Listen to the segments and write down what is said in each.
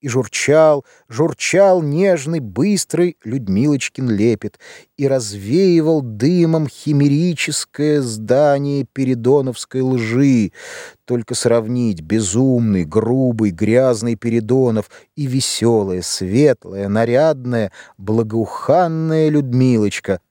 И журчал, журчал нежный, быстрый Людмилочкин лепет, и развеивал дымом химерическое здание Передоновской лжи. Только сравнить безумный, грубый, грязный Передонов и веселая, светлая, нарядная, благоуханная Людмилочка —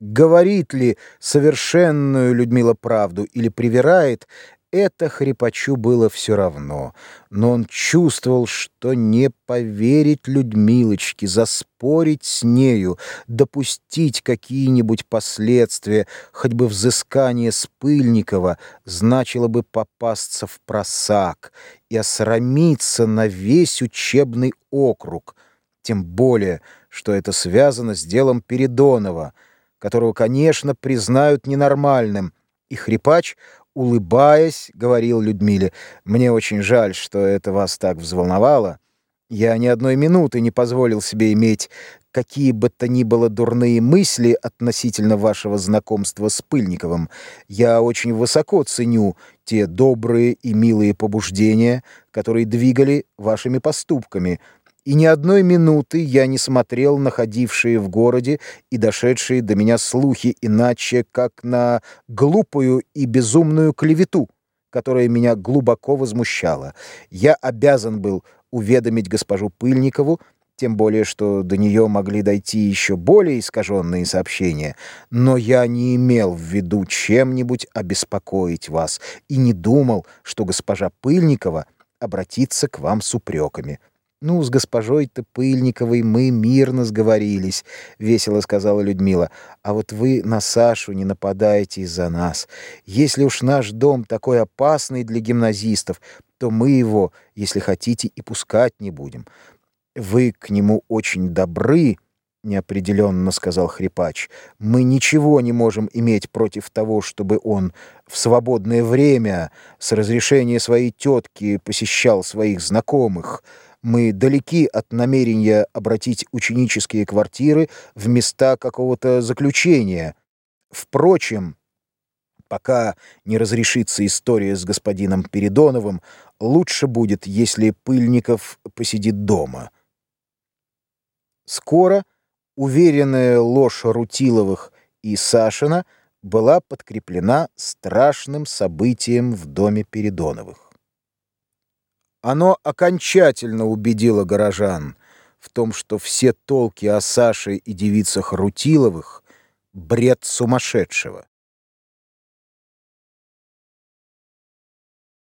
Говорит ли совершенную Людмила правду или привирает, это хрипачу было все равно, но он чувствовал, что не поверить Людмилочке, заспорить с нею, допустить какие-нибудь последствия, хоть бы взыскание с Пыльникова, значило бы попасться в просак и осрамиться на весь учебный округ, тем более, что это связано с делом Передонова — которого, конечно, признают ненормальным. И хрипач, улыбаясь, говорил Людмиле, «Мне очень жаль, что это вас так взволновало. Я ни одной минуты не позволил себе иметь какие бы то ни было дурные мысли относительно вашего знакомства с Пыльниковым. Я очень высоко ценю те добрые и милые побуждения, которые двигали вашими поступками, и ни одной минуты я не смотрел находившие в городе и дошедшие до меня слухи иначе, как на глупую и безумную клевету, которая меня глубоко возмущала. Я обязан был уведомить госпожу Пыльникову, тем более что до нее могли дойти еще более искаженные сообщения, но я не имел в виду чем-нибудь обеспокоить вас и не думал, что госпожа Пыльникова обратится к вам с упреками. «Ну, с госпожой-то Пыльниковой мы мирно сговорились», — весело сказала Людмила. «А вот вы на Сашу не нападаете из-за нас. Если уж наш дом такой опасный для гимназистов, то мы его, если хотите, и пускать не будем. Вы к нему очень добры». — неопределенно сказал хрипач. «Мы ничего не можем иметь против того, чтобы он в свободное время с разрешения своей тетки посещал своих знакомых» мы далеки от намерения обратить ученические квартиры в места какого-то заключения. Впрочем, пока не разрешится история с господином Передоновым, лучше будет, если Пыльников посидит дома. Скоро уверенная ложь Рутиловых и Сашина была подкреплена страшным событием в доме Передоновых. Оно окончательно убедило горожан в том, что все толки о Саше и девицах Рутиловых — бред сумасшедшего.